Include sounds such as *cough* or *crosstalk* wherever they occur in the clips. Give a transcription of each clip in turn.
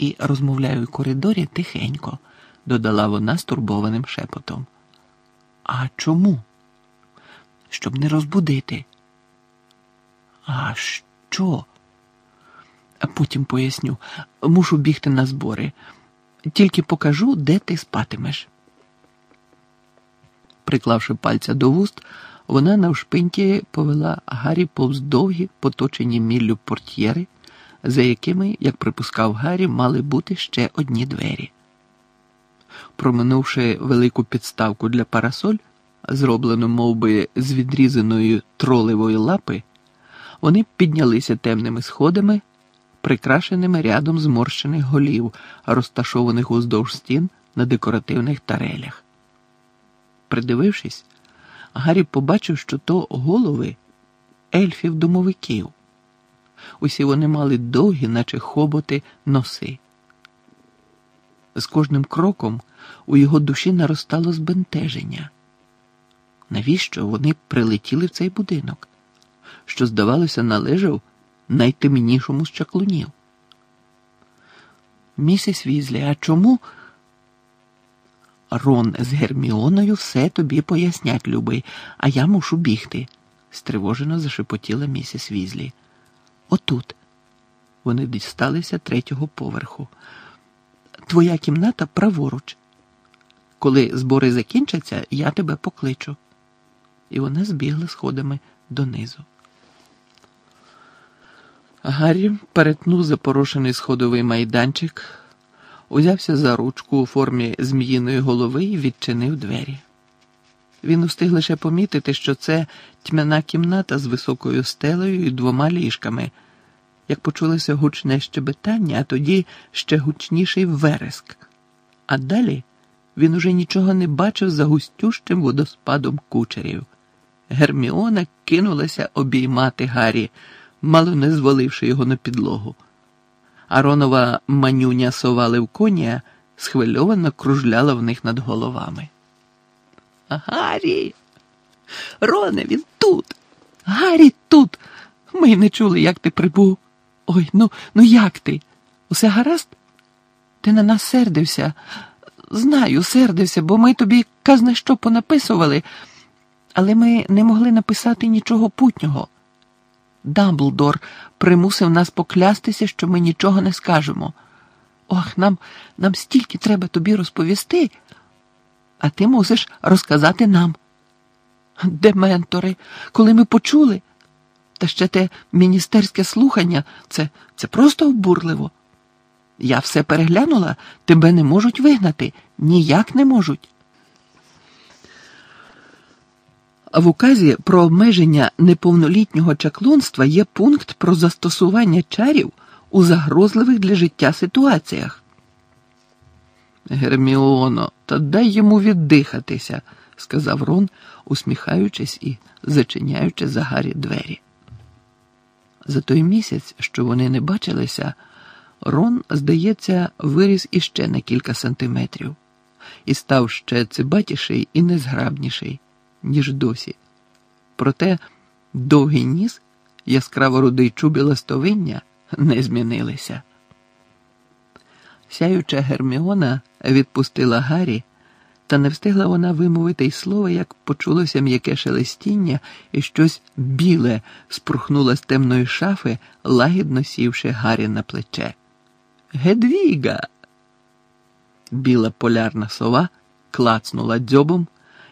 і розмовляю в коридорі тихенько, додала вона стурбованим шепотом. А чому? Щоб не розбудити. А що? А потім поясню, мушу бігти на збори. Тільки покажу, де ти спатимеш. Приклавши пальця до вуст, вона навшпиньки повела Гаррі повз довгі, поточені міллю портьєри, за якими, як припускав Гаррі, мали бути ще одні двері. Проминувши велику підставку для парасоль, зроблену мов би, з відрізаної тролевої лапи, вони піднялися темними сходами, прикрашеними рядом зморщених голів, розташованих уздовж стін на декоративних тарелях. Придивившись, Гаррі побачив, що то голови ельфів-домовиків. Усі вони мали довгі, наче хоботи, носи. З кожним кроком у його душі наростало збентеження. Навіщо вони прилетіли в цей будинок, що, здавалося, належав найтемнішому з чаклунів? Місіс Візлі, а чому? Рон з Герміоною все тобі пояснять, любий, а я мушу бігти, стривожено зашепотіла місіс Візлі. Отут. Вони дісталися третього поверху. Твоя кімната праворуч. Коли збори закінчаться, я тебе покличу. І вона збігла сходами донизу. Гаррі перетнув запорошений сходовий майданчик, узявся за ручку у формі зміїної голови і відчинив двері. Він устиг лише помітити, що це тьмяна кімната з високою стелею і двома ліжками, як почулося гучне щебетання, а тоді ще гучніший вереск. А далі він уже нічого не бачив за густющим водоспадом кучерів. Герміона кинулася обіймати Гаррі, мало не зваливши його на підлогу. Аронова манюня сова Левконія схвильовано кружляла в них над головами. Гаррі, Роне, він тут. Гаррі тут. Ми не чули, як ти прибув. Ой, ну, ну як ти? Усе гаразд? Ти на нас сердився. Знаю, сердився, бо ми тобі казне що понаписували, але ми не могли написати нічого путнього. Дамблдор примусив нас поклястися, що ми нічого не скажемо. Ох, нам, нам стільки треба тобі розповісти, а ти мусиш розказати нам. Дементори, коли ми почули, та ще те міністерське слухання, це, це просто обурливо. Я все переглянула, тебе не можуть вигнати, ніяк не можуть. В указі про обмеження неповнолітнього чаклунства є пункт про застосування чарів у загрозливих для життя ситуаціях. Герміоно, та дай йому віддихатися, сказав Рон, усміхаючись і зачиняючи за Гаррі двері. За той місяць, що вони не бачилися, Рон, здається, виріс іще на кілька сантиметрів і став ще цибатіший і незграбніший, ніж досі. Проте довгий ніс, яскраво рудий чубі ластовиння не змінилися. Сяюча Герміона відпустила Гаррі, та не встигла вона вимовити й слова, як почулося м'яке шелестіння, і щось біле спрухнуло з темної шафи, лагідно сівши Гаррі на плече. Гедвіга. Біла полярна сова клацнула дзьобом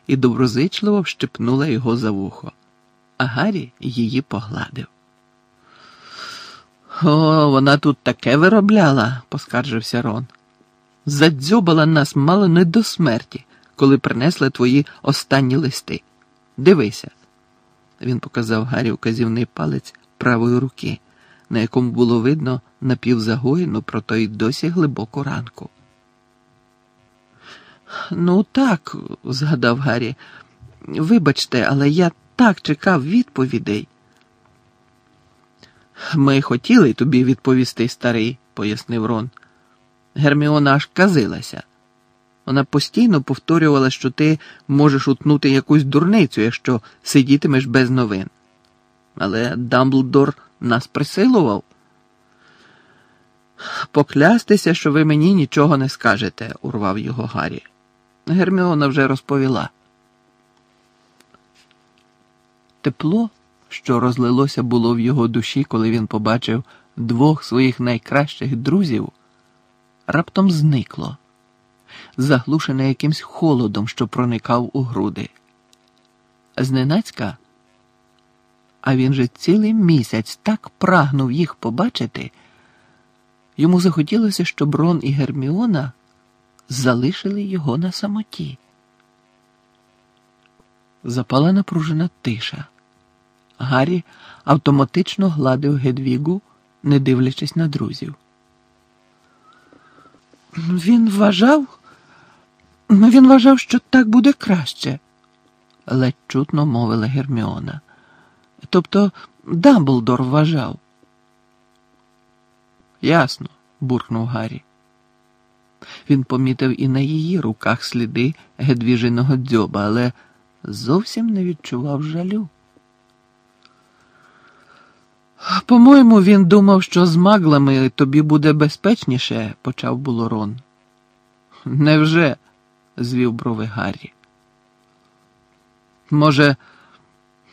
і доброзичливо вщепнула його за вухо, а Гаррі її погладив. О, вона тут таке виробляла, поскаржився Рон. Задзьобала нас мало не до смерті, коли принесли твої останні листи. Дивися. Він показав Гаррі вказівний палець правої руки, на якому було видно напівзагоєну, проте й досі глибоку ранку. Ну, так, згадав Гаррі. Вибачте, але я так чекав відповідей. Ми хотіли тобі відповісти, старий, пояснив Рон. Герміона аж казилася. Вона постійно повторювала, що ти можеш утнути якусь дурницю, якщо сидітимеш без новин. Але Дамблдор нас присилував. Поклястися, що ви мені нічого не скажете, урвав його Гаррі. Герміона вже розповіла. Тепло, що розлилося було в його душі, коли він побачив двох своїх найкращих друзів, раптом зникло, заглушене якимсь холодом, що проникав у груди. Зненацька, а він же цілий місяць так прагнув їх побачити. Йому захотілося, щоб Рон і Герміона залишили його на самоті. Запала напружена тиша. Гаррі автоматично гладив Гедвігу, не дивлячись на друзів. Він вважав, він вважав, що так буде краще, ледь чутно мовила Герміона. Тобто Дамблдор вважав. Ясно, буркнув Гаррі. Він помітив і на її руках сліди гедвіжиного дзьоба, але зовсім не відчував жалю. По-моєму, він думав, що з маглами тобі буде безпечніше, почав було Рон. Невже? звів брови Гаррі. Може,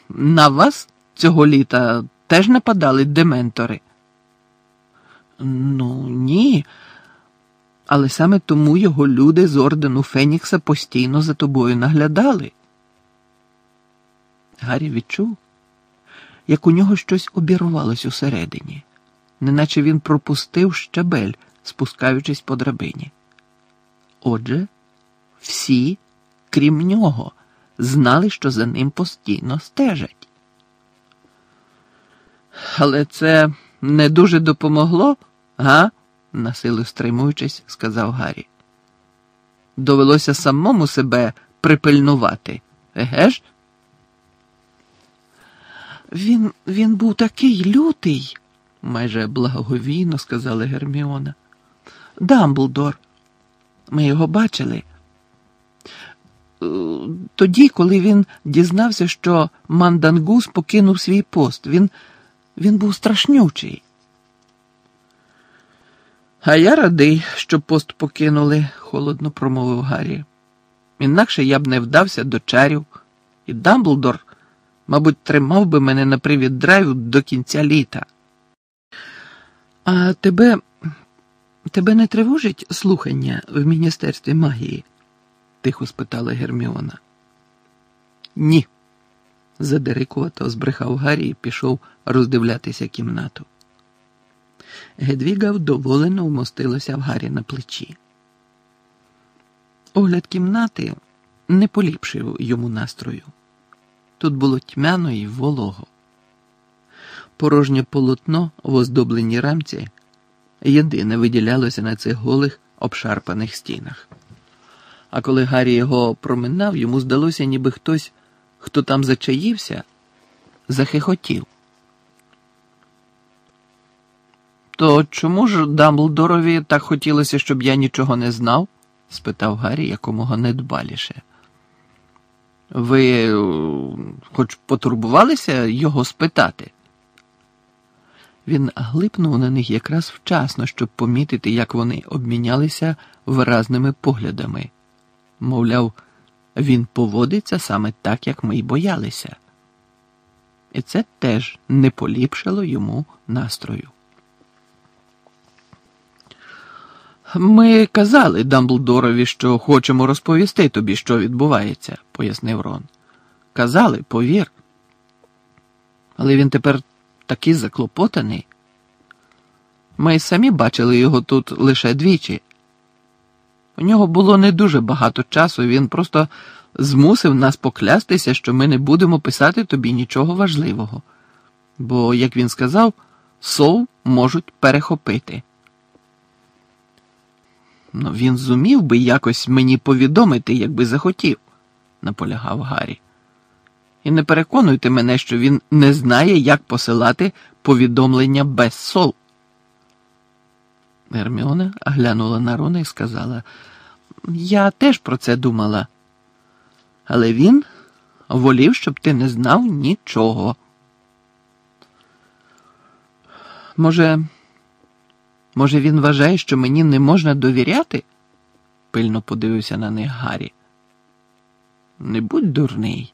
на вас цього літа теж нападали дементори? Ну, ні. Але саме тому його люди з ордену Фенікса постійно за тобою наглядали. Гаррі відчув, як у нього щось обірвалось усередині, неначе він пропустив щабель, спускаючись по драбині. Отже, всі, крім нього, знали, що за ним постійно стежать. Але це не дуже допомогло, га? насилу стримуючись, сказав Гаррі. Довелося самому себе припильнувати, еге ж? Він він був такий лютий, майже благоговійно сказала Герміона. Дамблдор. Ми його бачили. Е, тоді, коли він дізнався, що Мандангус покинув свій пост, він, він був страшнючий. А я радий, що пост покинули, холодно промовив Гаррі. Інакше я б не вдався до чарів, і Дамблдор, мабуть, тримав би мене на привід драйву до кінця літа. А тебе тебе не тривожить слухання в Міністерстві магії? тихо спитала Герміона. Ні, задирикувато збрехав Гаррі і пішов роздивлятися кімнату. Гедвіга вдоволено вмостилася в Гаррі на плечі. Огляд кімнати не поліпшив йому настрою. Тут було тьмяно і волого. Порожнє полотно в оздобленій рамці єдине виділялося на цих голих обшарпаних стінах. А коли Гаррі його проминав, йому здалося, ніби хтось, хто там зачаївся, захихотів. То чому ж Дамблдорові так хотілося, щоб я нічого не знав? спитав Гаррі якомога недбаліше. Ви е, хоч потурбувалися його спитати? Він глипнув на них якраз вчасно, щоб помітити, як вони обмінялися виразними поглядами. Мовляв, він поводиться саме так, як ми й боялися. І це теж не поліпшило йому настрою. Ми казали Дамблдорові, що хочемо розповісти тобі, що відбувається, пояснив Рон. Казали, повір. Але він тепер такий заклопотаний. Ми самі бачили його тут лише двічі. У нього було не дуже багато часу, він просто змусив нас поклястися, що ми не будемо писати тобі нічого важливого. Бо, як він сказав, сов можуть перехопити. Ну, він зумів би якось мені повідомити, якби захотів, наполягав Гаррі. І не переконуйте мене, що він не знає, як посилати повідомлення без сол. Герміона глянула на Рона і сказала: Я теж про це думала. Але він волів, щоб ти не знав нічого. Може, Може, він вважає, що мені не можна довіряти? пильно подивився на них Гаррі. Не будь дурний.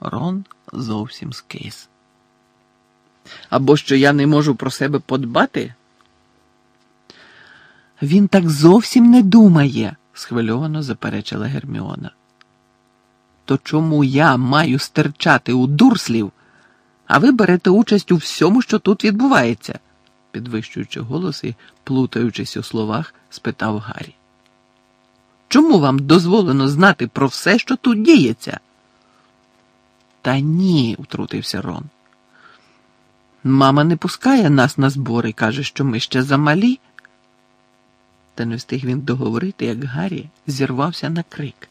Рон зовсім скис. Або що я не можу про себе подбати? Він так зовсім не думає, схвильовано заперечила Герміона. То чому я маю стерчати у дурслів, а ви берете участь у всьому, що тут відбувається? Підвищуючи голос і плутаючись у словах, спитав Гаррі. Чому вам дозволено знати про все, що тут діється? Та ні, втрутився Рон. Мама не пускає нас на збори, каже, що ми ще замалі. Та не встиг він договорити, як Гаррі зірвався на крик.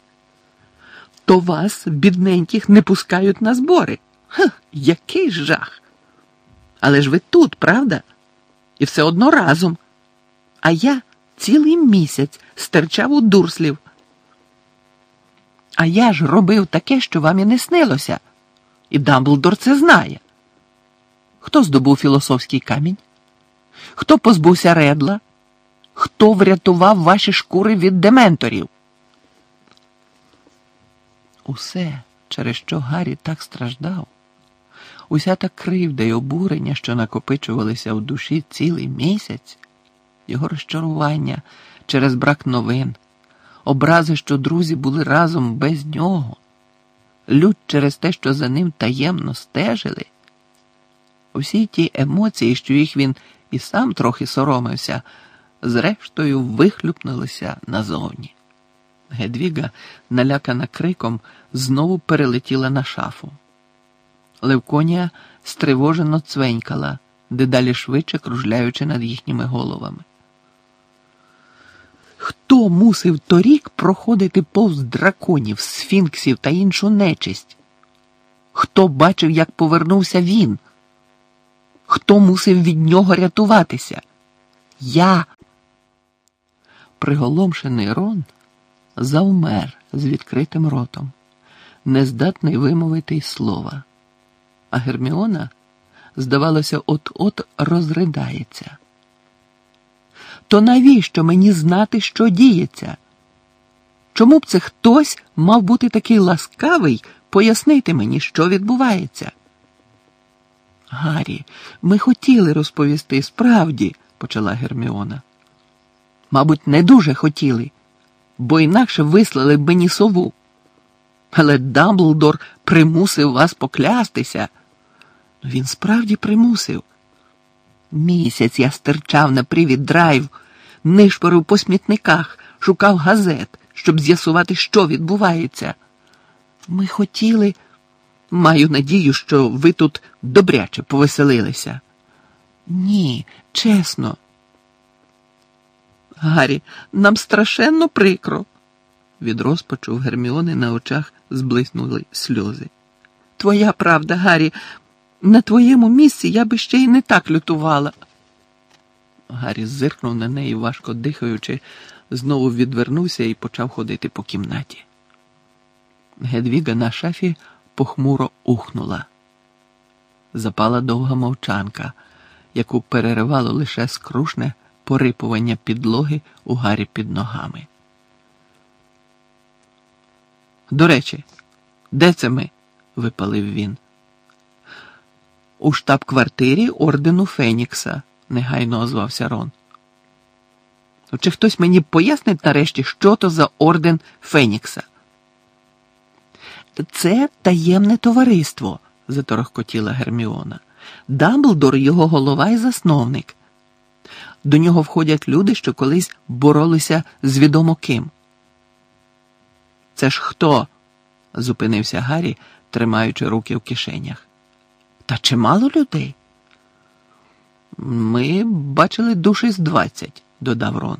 То вас, бідненьких, не пускають на збори. Ха, який жах! Але ж ви тут, правда? І все одно разом. А я цілий місяць стерчав у дурслів. А я ж робив таке, що вам і не снилося. І Дамблдор це знає. Хто здобув філософський камінь? Хто позбувся редла? Хто врятував ваші шкури від дементорів? Усе, через що Гаррі так страждав, уся та кривда й обурення, що накопичувалися в душі цілий місяць, його розчарування через брак новин, образи, що друзі були разом без нього, лють через те, що за ним таємно стежили. Усі ті емоції, що їх він і сам трохи соромився, зрештою вихлюпнулися назовні. Гедвіга, налякана криком, знову перелетіла на шафу. Левконія стривожено цвенькала, дедалі швидше кружляючи над їхніми головами. Хто мусив торік проходити повз драконів, сфінксів та іншу нечисть? Хто бачив, як повернувся він? Хто мусив від нього рятуватися? Я. Приголомшений Рон завмер з відкритим ротом, нездатний вимовити й слова. А Герміона, здавалося, от-от розридається. То навіщо мені знати, що діється? Чому б це хтось мав бути такий ласкавий пояснити мені, що відбувається? Гаррі, ми хотіли розповісти справді, почала Герміона. Мабуть, не дуже хотіли, бо інакше вислали б мені сову. Але Дамблдор примусив вас поклястися. Він справді примусив. Місяць я стирчав на привід драйв, нишпорив по смітниках, шукав газет, щоб з'ясувати, що відбувається. Ми хотіли. Маю надію, що ви тут добряче повеселилися. Ні, чесно. Гаррі, нам страшенно прикро. Від розпачу в Герміони на очах зблиснули сльози. Твоя правда, Гаррі, на твоєму місці я би ще й не так лютувала. Гаррі зиркнув на неї, важко дихаючи, знову відвернувся і почав ходити по кімнаті. Гедвіга на шафі похмуро ухнула. Запала довга мовчанка, яку переривало лише скрушне порипування підлоги у Гаррі під ногами. До речі, де це ми? випалив він. У штаб-квартирі ордену Фенікса, негайно озвався Рон. Чи хтось мені пояснить нарешті, що то за орден Фенікса? Це таємне товариство, заторохкотіла Герміона. Дамблдор його голова і засновник. До нього входять люди, що колись боролися з відомо ким. Це ж хто? зупинився Гаррі, тримаючи руки в кишенях. Та чимало людей? Ми бачили душі з двадцять, додав Рон.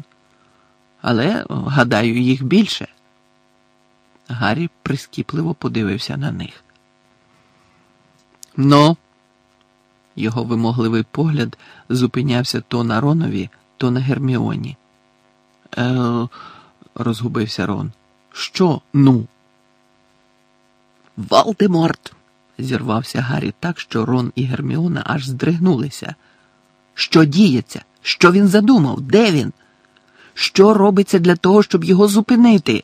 Але, гадаю, їх більше. Гаррі прискіпливо подивився на них. Ну, його вимогливий погляд зупинявся то на Ронові, то на Герміоні. Е, розгубився Рон. Що ну? Валдеморт! зірвався Гаррі так, що Рон і Герміона аж здригнулися. Що діється? Що він задумав? Де він? Що робиться для того, щоб його зупинити?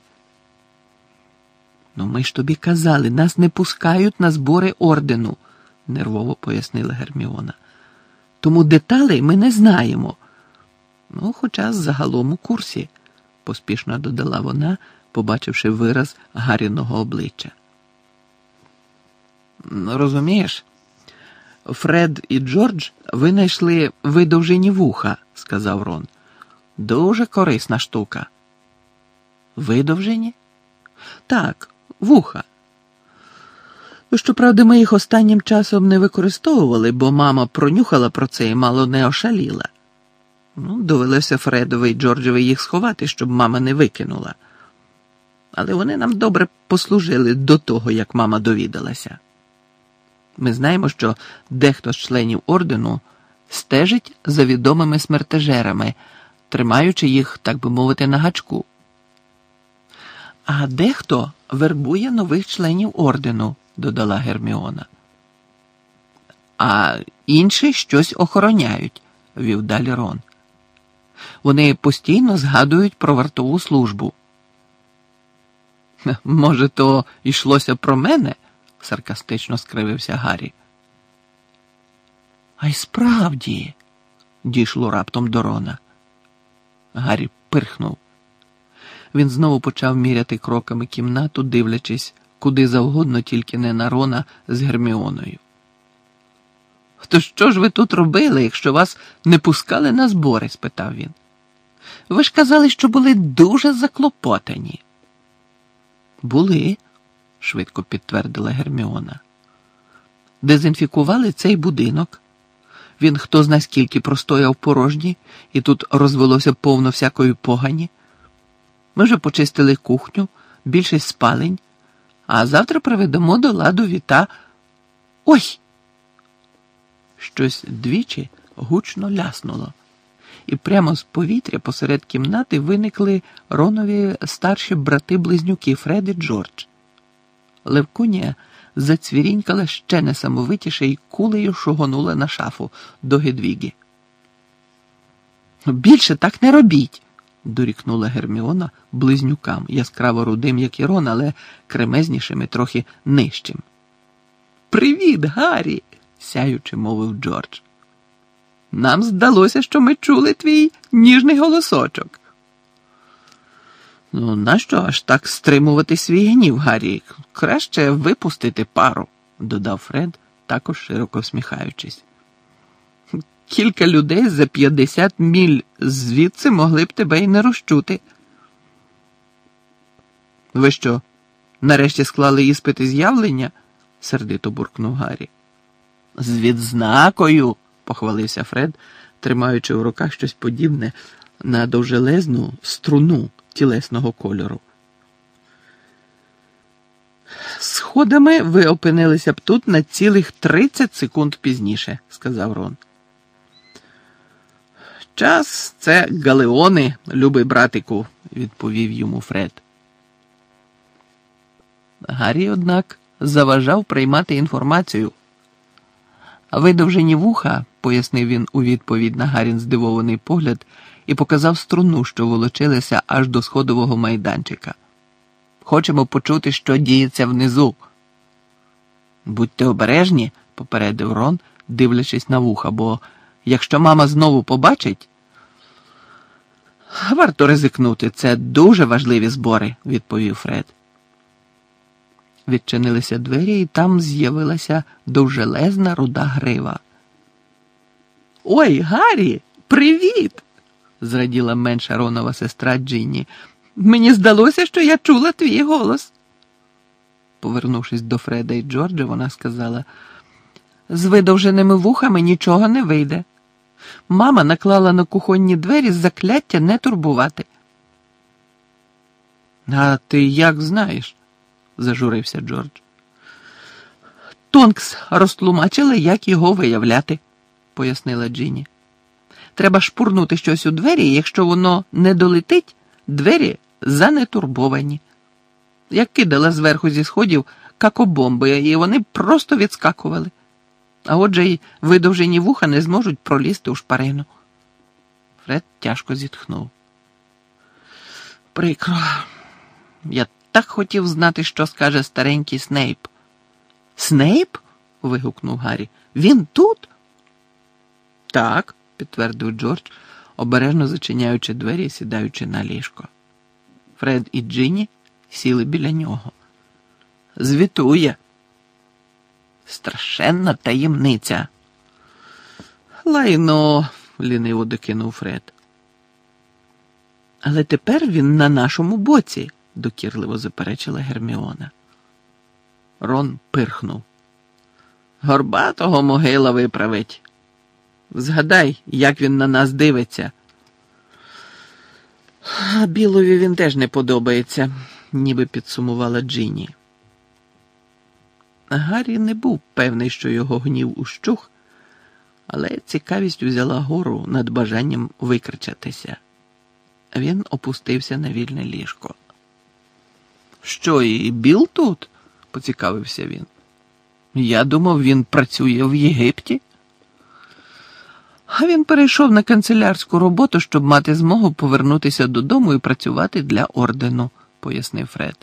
Ну, ми ж тобі казали, нас не пускають на збори ордену, нервово пояснила Герміона. Тому деталей ми не знаємо. Ну, хоча загалом у курсі, поспішно додала вона, побачивши вираз Гаріного обличчя. «Ну, Розумієш, Фред і Джордж винайшли видовжені вуха, сказав Рон. Дуже корисна штука. Видовжені? Так, вуха. Щоправда, ми їх останнім часом не використовували, бо мама пронюхала про це і мало не ошаліла. Ну, довелося Фредові і Джорджеві їх сховати, щоб мама не викинула. Але вони нам добре послужили до того, як мама довідалася. Ми знаємо, що дехто з членів ордену стежить за відомими смертежерами, тримаючи їх, так би мовити, на гачку. А дехто вербує нових членів ордену, додала Герміона. А інші щось охороняють, вів далі Рон. Вони постійно згадують про вартову службу. *laughs* Може, то йшлося про мене? саркастично скривився Гаррі. А й справді, дійшло раптом до Рона. Гаррі пирхнув. Він знову почав міряти кроками кімнату, дивлячись, куди завгодно, тільки не на Рона з Герміоною. То що ж ви тут робили, якщо вас не пускали на збори? спитав він. Ви ж казали, що були дуже заклопотані. Були, швидко підтвердила Герміона. Дезінфікували цей будинок. Він хто зна скільки простояв порожній, і тут розвелося повно всякої погані. Ми вже почистили кухню, більшість спалень, а завтра приведемо до ладу віта. Ой! Щось двічі гучно ляснуло, і прямо з повітря посеред кімнати виникли Ронові старші брати-близнюки Фред і Джордж. Левкунія зацвірінькала ще несамовитіше і кулею шугонула на шафу до Гедвіги. Більше так не робіть, дорікнула Герміона близнюкам, яскраво рудим, як і Рон, але кремезнішим і трохи нижчим. Привіт, Гаррі! сяючи мовив Джордж. Нам здалося, що ми чули твій ніжний голосочок. Ну, нащо аж так стримувати свій гнів, Гаррі? Краще випустити пару, додав Фред, також широко всміхаючись. Кілька людей за 50 міль звідси могли б тебе й не розчути. Ви що, нарешті склали іспити з'явлення? сердито буркнув Гаррі. З відзнакою, похвалився Фред, тримаючи в руках щось подібне на довжелезну струну тілесного кольору. Сходами ви опинилися б тут на цілих 30 секунд пізніше, сказав Рон. Час це галеони, любий братику, відповів йому Фред. Гаррі, однак, заважав приймати інформацію. Видовжені вуха, пояснив він у відповідь на Гарін здивований погляд і показав струну, що волочилася аж до сходового майданчика. Хочемо почути, що діється внизу. Будьте обережні, попередив Рон, дивлячись на вуха, бо якщо мама знову побачить. Варто ризикнути, це дуже важливі збори, відповів Фред. Відчинилися двері, і там з'явилася довжелезна руда грива. Ой, Гаррі, привіт! зраділа менша Ронова сестра Джинні. Мені здалося, що я чула твій голос. Повернувшись до Фреда і Джорджа, вона сказала: з видовженими вухами нічого не вийде. Мама наклала на кухонні двері закляття не турбувати. А ти як знаєш? Зажурився Джордж. Тонкс розтлумачила, як його виявляти, пояснила Джині. Треба шпурнути щось у двері, і якщо воно не долетить, двері занетурбовані. Я кидала зверху зі сходів какобомби, і вони просто відскакували. А отже й видовжені вуха не зможуть пролізти у шпарину. Фред тяжко зітхнув. Прикро. Я так хотів знати, що скаже старенький Снейп. Снейп? вигукнув Гаррі. Він тут? Так, підтвердив Джордж, обережно зачиняючи двері і сідаючи на ліжко. Фред і Джинні сіли біля нього. Звітує. Страшенна таємниця. Лайно, ліниво докинув Фред. Але тепер він на нашому боці, докірливо заперечила Герміона. Рон пирхнув. Горбатого могила виправить. Згадай, як він на нас дивиться. А Білові він теж не подобається, ніби підсумувала Джині. Гаррі не був певний, що його гнів ущух, але цікавість взяла гору над бажанням викричатися. Він опустився на вільне ліжко. Що, і Біл тут? поцікавився він. Я думав, він працює в Єгипті. А він перейшов на канцелярську роботу, щоб мати змогу повернутися додому і працювати для ордену, пояснив Фред.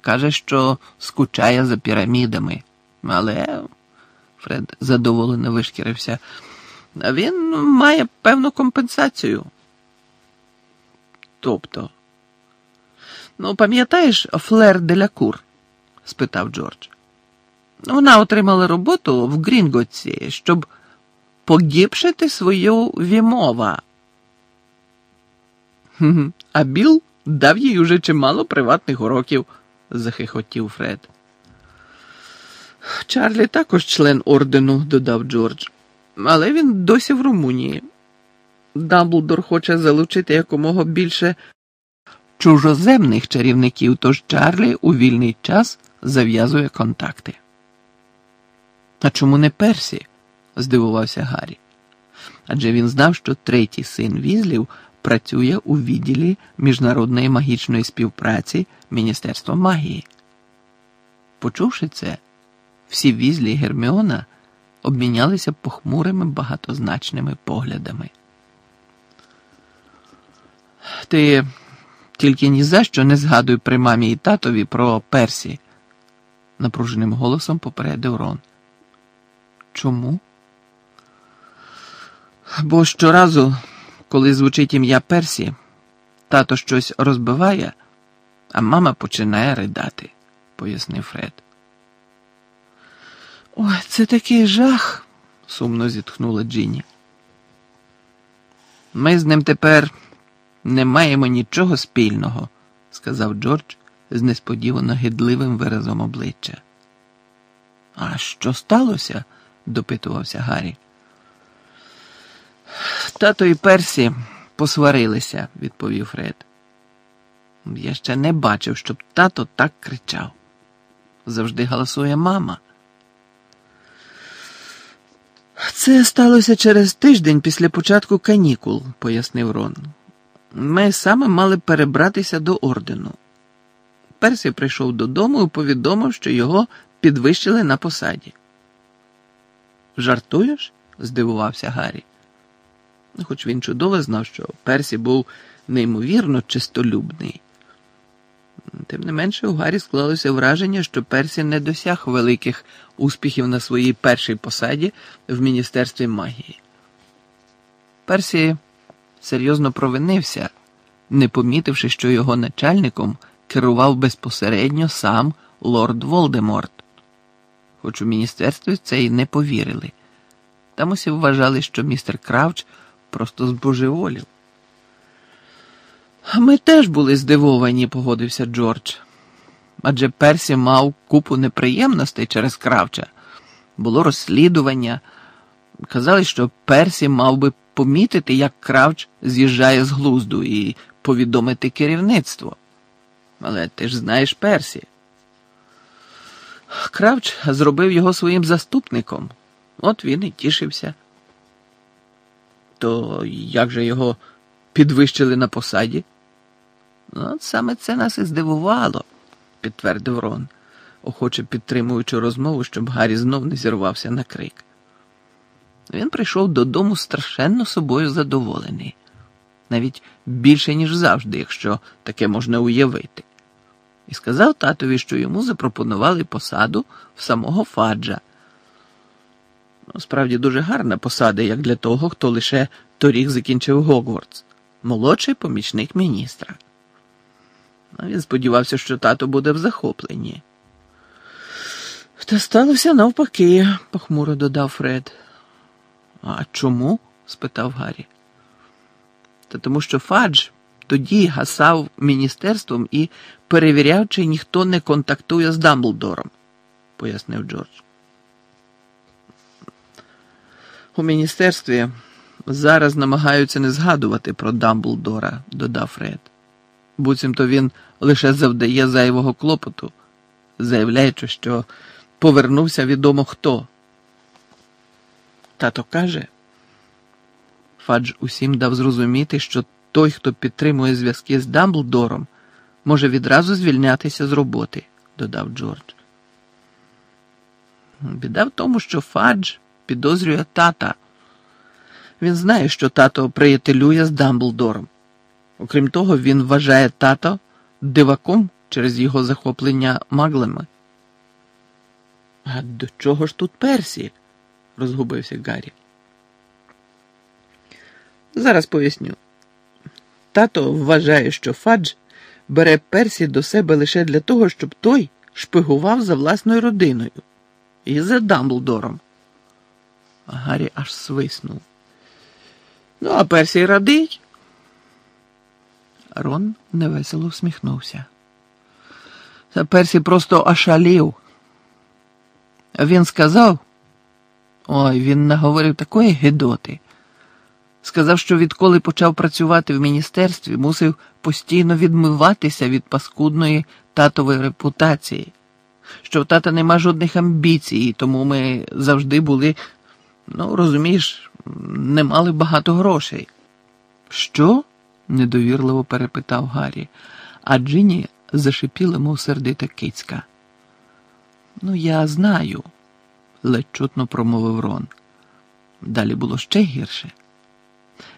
Каже, що скучає за пірамідами. Але Фред задоволено вишкірився. Він має певну компенсацію. Тобто, ну, пам'ятаєш Флер де Кур? спитав Джордж. Вона отримала роботу в Грінготці, щоб погіпшити свою вімова. А Біл дав їй уже чимало приватних уроків, захихотів Фред. Чарлі також член ордену, додав Джордж, але він досі в Румунії. Дамблдор хоче залучити якомога більше чужоземних чарівників, тож Чарлі у вільний час зав'язує контакти. А чому не Персі? здивувався Гаррі. Адже він знав, що третій син Візлів працює у відділі міжнародної магічної співпраці Міністерства магії. Почувши це, всі візлі Герміона обмінялися похмурими багатозначними поглядами. Ти тільки ні за що не згадуй при мамі і татові про Персі, напруженим голосом попередив Рон. Чому? Бо щоразу, коли звучить ім'я Персі, тато щось розбиває, а мама починає ридати, пояснив Фред. Ой, це такий жах, сумно зітхнула Джинні. Ми з ним тепер не маємо нічого спільного, сказав Джордж з несподівано гидливим виразом обличчя. А що сталося? допитувався Гаррі. Тато і Персі посварилися, відповів Фред. Я ще не бачив, щоб тато так кричав. Завжди галасує мама. Це сталося через тиждень після початку канікул, пояснив Рон. Ми саме мали перебратися до ордену. Персі прийшов додому і повідомив, що його підвищили на посаді. Жартуєш? здивувався Гаррі. Хоч він чудово знав, що Персі був неймовірно чистолюбний. Тим не менше, у Гаррі склалося враження, що Персі не досяг великих успіхів на своїй першій посаді в Міністерстві магії. Персі серйозно провинився, не помітивши, що його начальником керував безпосередньо сам лорд Волдеморт. Хоч у міністерстві це й не повірили. Там усі вважали, що містер Кравч просто збожеволів. Ми теж були здивовані, погодився Джордж. Адже Персі мав купу неприємностей через Кравча. Було розслідування. Казали, що Персі мав би помітити, як Кравч з'їжджає з глузду і повідомити керівництво. Але ти ж знаєш Персі. Кравч зробив його своїм заступником. От він і тішився. То як же його підвищили на посаді? От саме це нас і здивувало, підтвердив Рон, охоче підтримуючи розмову, щоб Гаррі знов не зірвався на крик. Він прийшов додому страшенно собою задоволений. навіть більше, ніж завжди, якщо таке можна уявити. І сказав татові, що йому запропонували посаду в самого Фаджа. Ну, Справді дуже гарна посада, як для того, хто лише торік закінчив Гогвардс, молодший помічник міністра. Ну, Він сподівався, що тато буде в захопленні. Та сталося навпаки, похмуро додав Фред. А чому? спитав Гаррі. Та тому що Фадж тоді гасав міністерством і перевіряв, чи ніхто не контактує з Дамблдором, пояснив Джордж. У міністерстві зараз намагаються не згадувати про Дамблдора, додав Фред. Буцімто він лише завдає зайвого клопоту, заявляючи, що повернувся відомо хто. Тато каже, Фадж усім дав зрозуміти, що той, хто підтримує зв'язки з Дамблдором, може відразу звільнятися з роботи, додав Джордж. Біда в тому, що Фадж підозрює тата. Він знає, що тато приятелює з Дамблдором. Окрім того, він вважає тато диваком через його захоплення маглами. А до чого ж тут Персі? Розгубився Гаррі. Зараз поясню. Тато вважає, що Фадж бере Персі до себе лише для того, щоб той шпигував за власною родиною і за Дамблдором. Гаррі аж свиснув. Ну, а Персій радий. Рон невесело всміхнувся. Персі просто ошалів. Він сказав, ой, він наговорив такої гидоти. Сказав, що відколи почав працювати в міністерстві, мусив постійно відмиватися від паскудної татової репутації, що в тата нема жодних амбіцій, тому ми завжди були, ну, розумієш, не мали багато грошей. Що? недовірливо перепитав Гаррі, а Джині зашипіла, мов сердита кицька. Ну, я знаю, ледь чутно промовив Рон. Далі було ще гірше.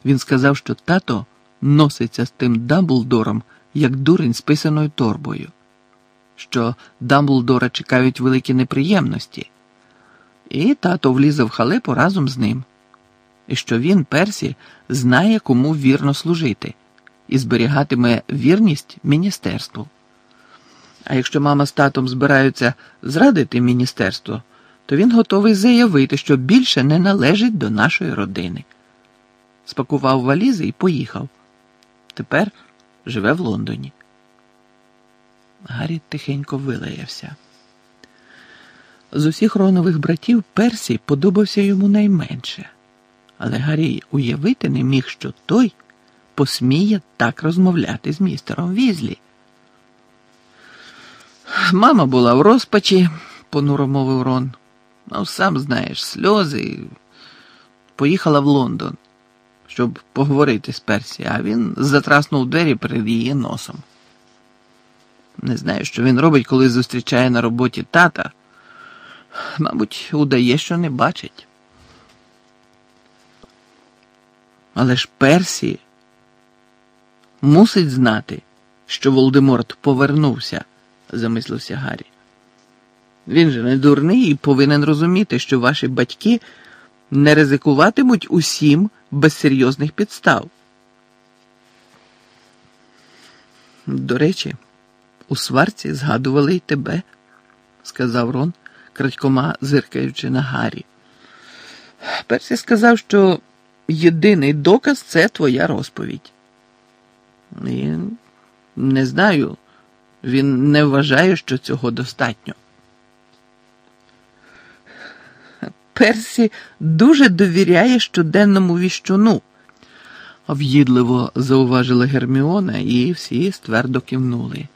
Він сказав, що тато носиться з тим Дамблдором, як дурень з писаною торбою, що Дамблдора чекають великі неприємності, і тато влізе в халепу разом з ним, і що він, Персі, знає, кому вірно служити, і зберігатиме вірність міністерству. А якщо мама з татом збираються зрадити міністерство, то він готовий заявити, що більше не належить до нашої родини. Спакував валізи і поїхав. Тепер живе в Лондоні. Гаррі тихенько вилаявся. З усіх ронових братів Персі подобався йому найменше, але Гаррі уявити не міг, що той посміє так розмовляти з містером Візлі. Мама була в розпачі, понуро мовив Рон. Ну, сам знаєш, сльози. Поїхала в Лондон, щоб поговорити з Персі, а він затраснув двері перед її носом. Не знаю, що він робить, коли зустрічає на роботі тата. Мабуть, удає, що не бачить. Але ж Персі мусить знати, що Волдеморт повернувся замислився Гаррі. Він же не дурний і повинен розуміти, що ваші батьки не ризикуватимуть усім без серйозних підстав. До речі, у сварці згадували й тебе, сказав Рон, крадькома зиркаючи на Гаррі. Персі сказав, що єдиний доказ це твоя розповідь. І не знаю. Він не вважає, що цього достатньо. Персі дуже довіряє щоденному віщуну, в'їдливо зауважила Герміона, і всі ствердо кивнули.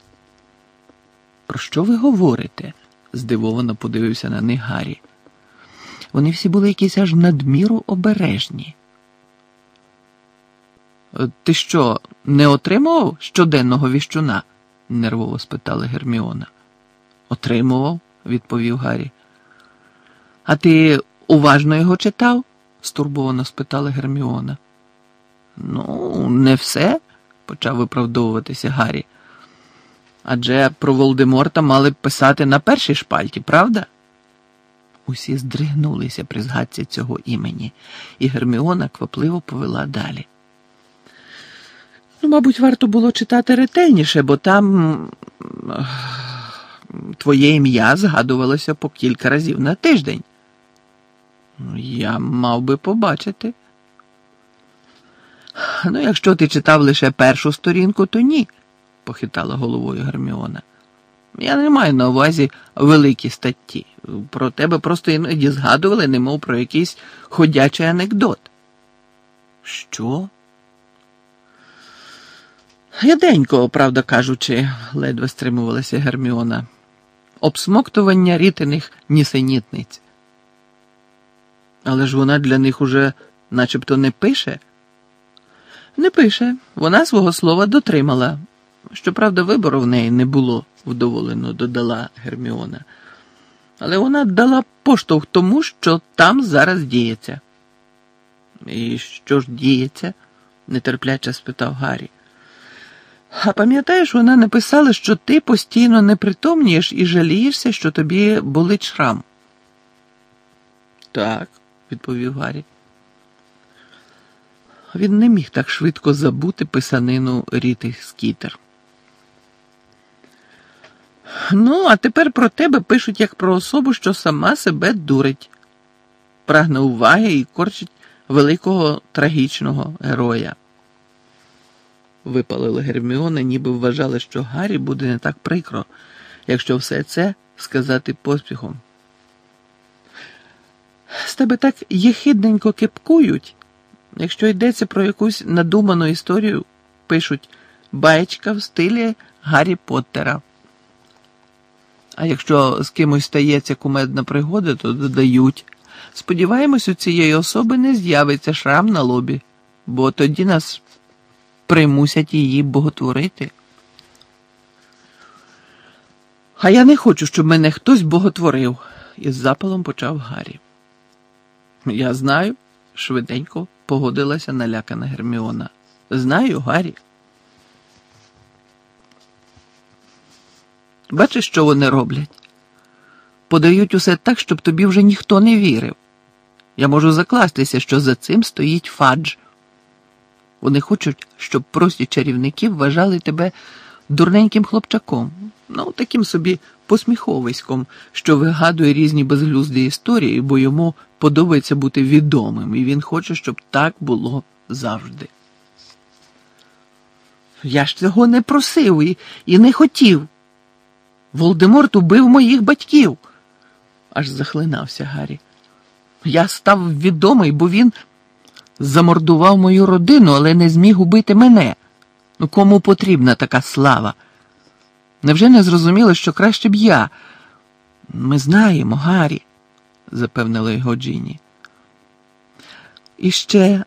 Про що ви говорите? здивовано подивився на них Гаррі. Вони всі були якісь аж надміру обережні. Ти що, не отримував щоденного віщуна? нервово спитала Герміона. Отримував, відповів Гаррі. А ти уважно його читав? стурбовано спитала Герміона. Ну, не все, почав виправдовуватися Гаррі. Адже про Волдеморта мали б писати на першій шпальті, правда? Усі здригнулися при згадці цього імені, і Герміона квапливо повела далі. Ну, мабуть, варто було читати ретельніше, бо там твоє ім'я згадувалося по кілька разів на тиждень. Ну, я мав би побачити. Ну, якщо ти читав лише першу сторінку, то ні, похитала головою Герміона. Я не маю на увазі великі статті. Про тебе просто іноді згадували, немов про якийсь ходячий анекдот. Що? Яденько, правда кажучи, ледве стримувалася Герміона. Обсмоктування рітиних нісенітниць. Але ж вона для них уже начебто не пише. Не пише, вона свого слова дотримала. Щоправда, вибору в неї не було, вдоволено додала Герміона. Але вона дала поштовх тому, що там зараз діється. І що ж діється? нетерпляче спитав Гаррі. А пам'ятаєш, вона написала, що ти постійно непритомнієш і жалієшся, що тобі болить шрам. Так, відповів Гаррі. Він не міг так швидко забути писанину Ріти Скітер. Ну, а тепер про тебе пишуть як про особу, що сама себе дурить, прагне уваги і корчить великого трагічного героя. Випалила Герміона, ніби вважали, що Гаррі буде не так прикро, якщо все це сказати поспіхом. З тебе так єхидненько кипкують, якщо йдеться про якусь надуману історію, пишуть баєчка в стилі Гаррі Поттера. А якщо з кимось стається кумедна пригода, то додають. Сподіваємось, у цієї особи не з'явиться шрам на лобі, бо тоді нас примусять її боготворити. А я не хочу, щоб мене хтось боготворив, із запалом почав Гаррі. Я знаю, швиденько погодилася налякана Герміона. Знаю, Гаррі. Бачиш, що вони роблять? Подають усе так, щоб тобі вже ніхто не вірив. Я можу закластися, що за цим стоїть фадж. Вони хочуть, щоб прості чарівники вважали тебе дурненьким хлопчаком, ну таким собі посміховиськом, що вигадує різні безглузді історії, бо йому подобається бути відомим, і він хоче, щоб так було завжди. Я ж цього не просив і, і не хотів. Волдеморт убив моїх батьків, аж захлинався Гаррі. Я став відомий, бо він замордував мою родину, але не зміг убити мене. Ну кому потрібна така слава? Невже не зрозуміло, що краще б я? Ми знаємо, Гаррі, запевнила його Джині. І ще,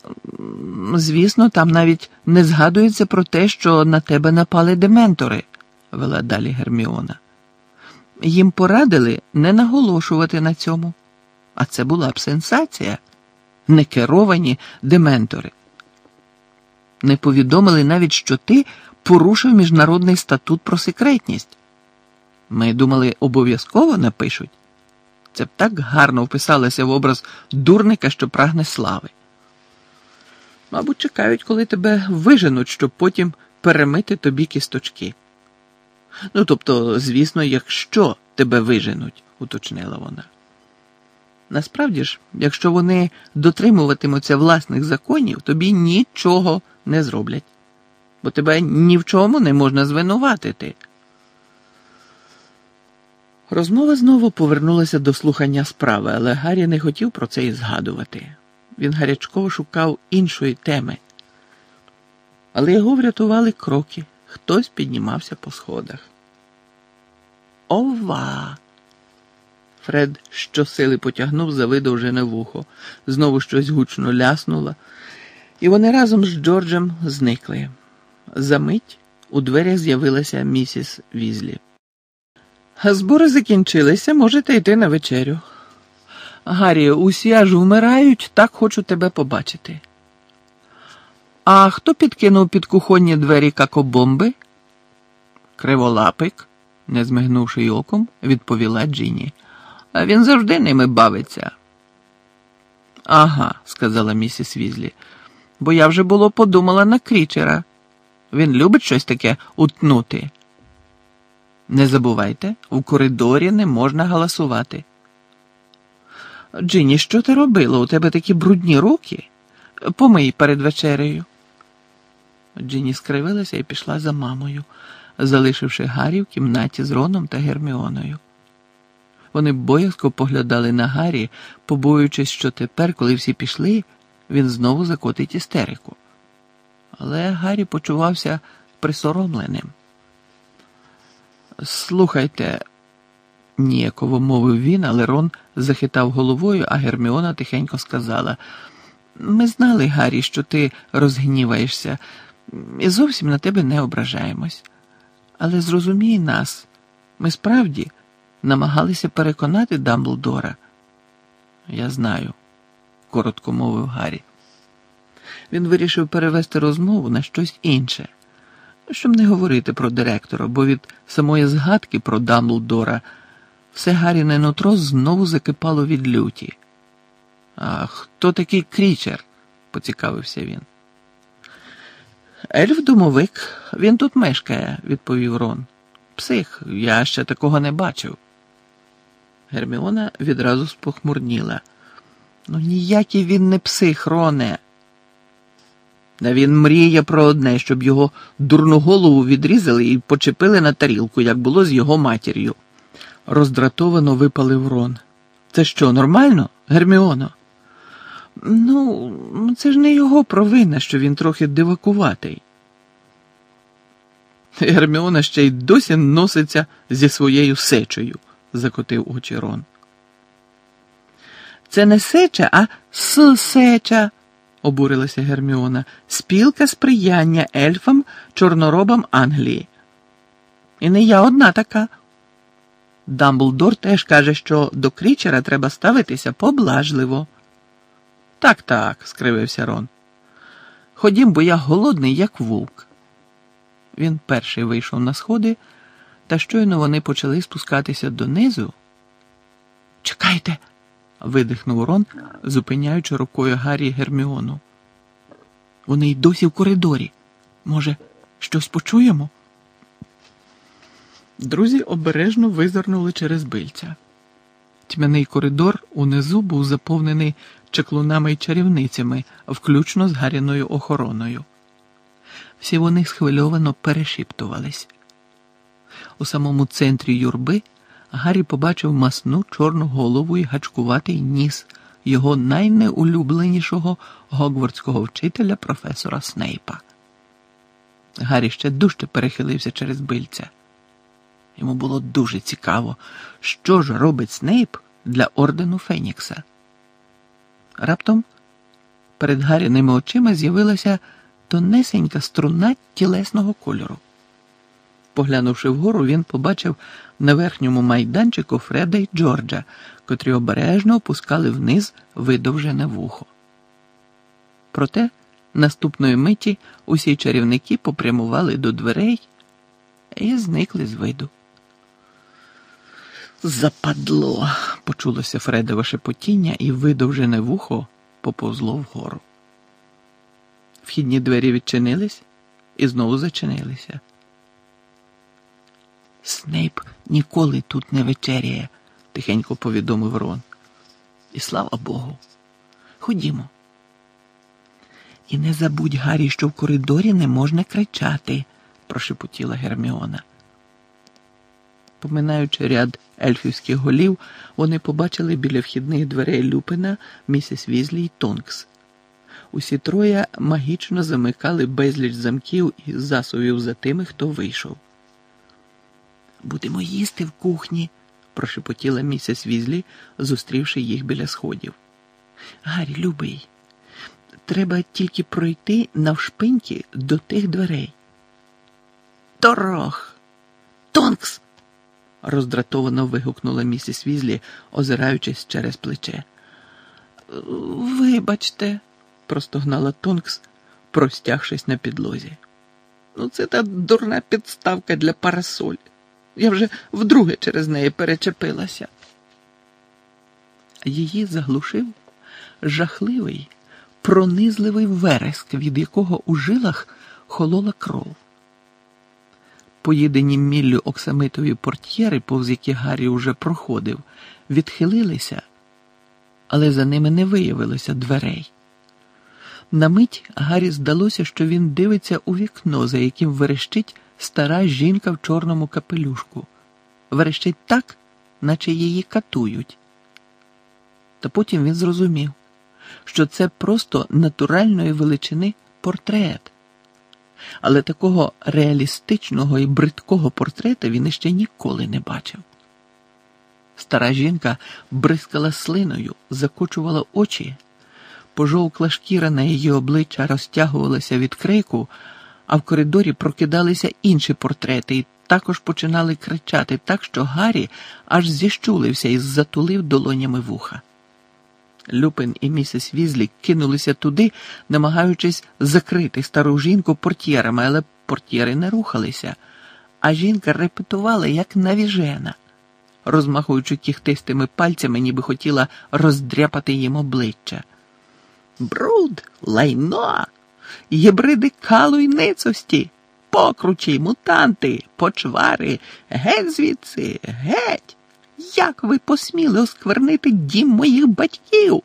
звісно, там навіть не згадується про те, що на тебе напали дементори, вела далі Герміона. Їм порадили не наголошувати на цьому, а це була б сенсація некеровані дементори. Не повідомили навіть, що ти порушив міжнародний статут про секретність. Ми думали, обов'язково напишуть. Це б так гарно вписалося в образ дурника, що прагне слави. Мабуть, чекають, коли тебе виженуть, щоб потім перемити тобі кісточки. Ну, тобто, звісно, якщо тебе виженуть, уточнила вона. Насправді ж, якщо вони дотримуватимуться власних законів, тобі нічого не зроблять, бо тебе ні в чому не можна звинуватити. Розмова знову повернулася до слухання справи, але Гаррі не хотів про це і згадувати. Він гарячково шукав іншої теми. Але його врятували кроки, хтось піднімався по сходах. Ова! Фред щосили потягнув за видовжене вухо, знову щось гучно ляснуло, і вони разом з Джорджем зникли. Замить у дверях з'явилася місіс Візлі. Збори закінчилися, можете йти на вечерю. Гаррі, усі аж вмирають, так хочу тебе побачити. А хто підкинув під кухонні двері какобомби? Криволапик, не змигнувши оком, відповіла Джині. А він завжди ними бавиться. Ага, сказала місіс Візлі, бо я вже було подумала на крічера. Він любить щось таке утнути. Не забувайте, у коридорі не можна галасувати. Джині, що ти робила? У тебе такі брудні руки? Помий перед вечерею. Джині скривилася і пішла за мамою, залишивши Гаррі в кімнаті з Роном та Герміоною. Вони боязко поглядали на Гаррі, побоюючись, що тепер, коли всі пішли, він знову закотить істерику. Але Гаррі почувався присоромленим. Слухайте, ніяково мовив він, але Рон захитав головою, а Герміона тихенько сказала: Ми знали, Гаррі, що ти розгніваєшся, і зовсім на тебе не ображаємось. Але зрозумій нас, ми справді намагалися переконати Дамблдора. Я знаю, коротко мовив Гаррі. Він вирішив перевести розмову на щось інше, щоб не говорити про директора, бо від самої згадки про Дамблдора все Гарріне нутро знову закипало від люті. А хто такий крічер? поцікавився він. Ельф домовик, він тут мешкає, відповів Рон. Псих, я ще такого не бачив. Герміона відразу спохмурніла. Ну, ніякий він не псих, Роне. А він мріє про одне, щоб його дурну голову відрізали і почепили на тарілку, як було з його матір'ю. Роздратовано випалив Рон. Це що, нормально, Герміоно? Ну, це ж не його провина, що він трохи дивакуватий. Герміона ще й досі носиться зі своєю сечею, закотив очі Рон. Це не сеча, а сеча, обурилася Герміона. Спілка сприяння ельфам, чорноробам Англії. І не я одна така. Дамблдор теж каже, що до крічера треба ставитися поблажливо. Так, так, скривився Рон. Ходім, бо я голодний, як вовк. Він перший вийшов на сходи, та щойно вони почали спускатися донизу. Чекайте, видихнув Рон, зупиняючи рукою Гаррі Герміону. Вони й досі в коридорі. Може, щось почуємо? Друзі обережно визирнули через бильця. Тьмяний коридор унизу був заповнений чеклунами й чарівницями, включно з Гаріною охороною. Всі вони схвильовано перешіптувались. У самому центрі юрби Гаррі побачив масну чорну голову і гачкуватий ніс його найнеулюбленішого гогвардського вчителя професора Снейпа. Гаррі ще дужче перехилився через бильця. Йому було дуже цікаво, що ж робить Снейп для ордену Фенікса. Раптом перед Гарріними очима з'явилася тонесенька струна тілесного кольору. Поглянувши вгору, він побачив на верхньому майданчику Фреда й Джорджа, котрі обережно опускали вниз видовжене вухо. Проте наступної миті усі чарівники попрямували до дверей і зникли з виду. Западло, почулося Фредове шепотіння, і видовжене вухо поповзло вгору. Вхідні двері відчинились і знову зачинилися. Снейп ніколи тут не вечеряє, тихенько повідомив Рон. І слава Богу. Ходімо. І не забудь, Гаррі, що в коридорі не можна кричати, прошепотіла Герміона. Поминаючи ряд ельфівських голів, вони побачили біля вхідних дверей Люпина місіс Візлі й Тонкс. Усі троє магічно замикали безліч замків і засувів за тими, хто вийшов. Будемо їсти в кухні, прошепотіла місіс Візлі, зустрівши їх біля сходів. Гаррі, любий, треба тільки пройти навшпиньки до тих дверей. Торох! Тонкс! роздратовано вигукнула місіс Візлі, озираючись через плече. Вибачте, простогнала Тонкс, простягшись на підлозі. Ну, це та дурна підставка для парасоль. Я вже вдруге через неї перечепилася. Її заглушив жахливий, пронизливий вереск, від якого у жилах холола кров. Поїдені міллю оксамитові портьєри, повз які Гаррі уже проходив, відхилилися, але за ними не виявилося дверей. На мить Гаррі здалося, що він дивиться у вікно, за яким верещить стара жінка в чорному капелюшку. Верещить так, наче її катують. Та потім він зрозумів, що це просто натуральної величини портрет. Але такого реалістичного і бридкого портрета він іще ніколи не бачив. Стара жінка бризкала слиною, закочувала очі, пожовкла шкіра на її обличчя розтягувалася від крику, а в коридорі прокидалися інші портрети і також починали кричати так, що Гаррі аж зіщулився і затулив долонями вуха. Люпин і місіс Візлі кинулися туди, намагаючись закрити стару жінку портьєрами, але портьєри не рухалися, а жінка репетувала, як навіжена, розмахуючи кіхтистими пальцями, ніби хотіла роздряпати їм обличчя. Бруд, лайно, єбриди калу й ницості, покручі, мутанти, почвари, геть звідси, геть. Як ви посміли осквернити дім моїх батьків?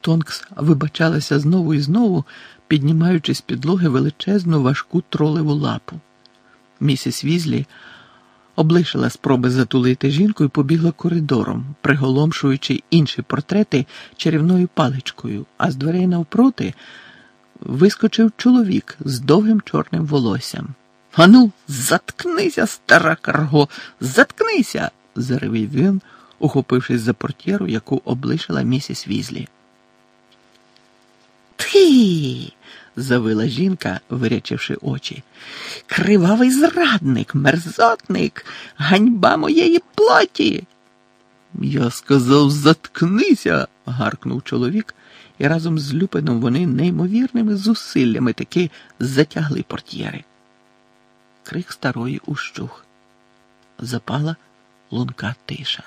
Тонкс вибачалася знову і знову, піднімаючи з підлоги величезну важку тролеву лапу. Місіс Візлі облишила спроби затулити жінку і побігла коридором, приголомшуючи інші портрети чарівною паличкою, а з дверей навпроти вискочив чоловік з довгим чорним волоссям. Ану, заткнися, стара карго, заткнися, заревів він, ухопившись за портєру, яку облишила місіс Візлі. Ти. Завила жінка, вирячивши очі. Кривавий зрадник, мерзотник, ганьба моєї плоті. Я сказав, заткнися, гаркнув чоловік, і разом з Люпином вони неймовірними зусиллями таки затягли портьєри. Крик старої ущух. Запала лунка тиша.